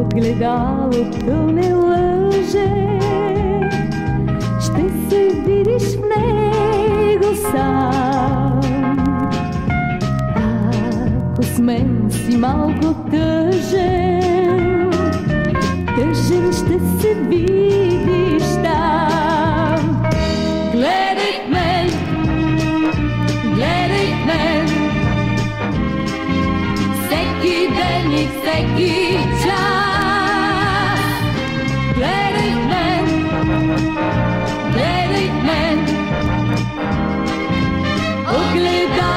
Огледалото не лъже, ще се видиш в него сам. Ако с мен си малко тъжен, тъжен ще се видиш там. Гледай мен, гледай мен, всеки ден и всеки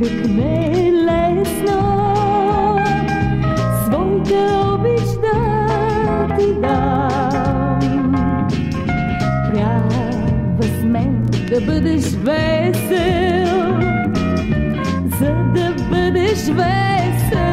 никак не е лесно. Своята обич да ти дам. Трябва с мен да бъдеш весел, за да бъдеш весел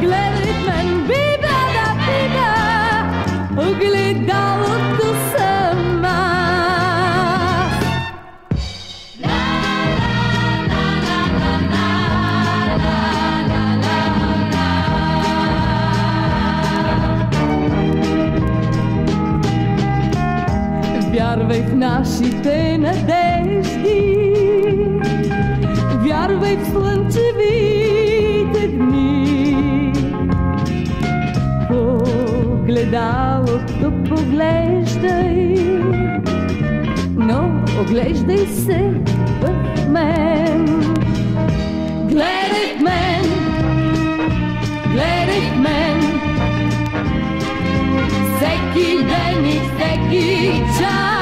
гледай в мен, биба да пипа, огледалото съм аз. Вярвай в нашите надежди, Погледалото поглеждай, но оглеждай се в мен. Гледай в мен, гледай в мен, всеки ден и всеки час.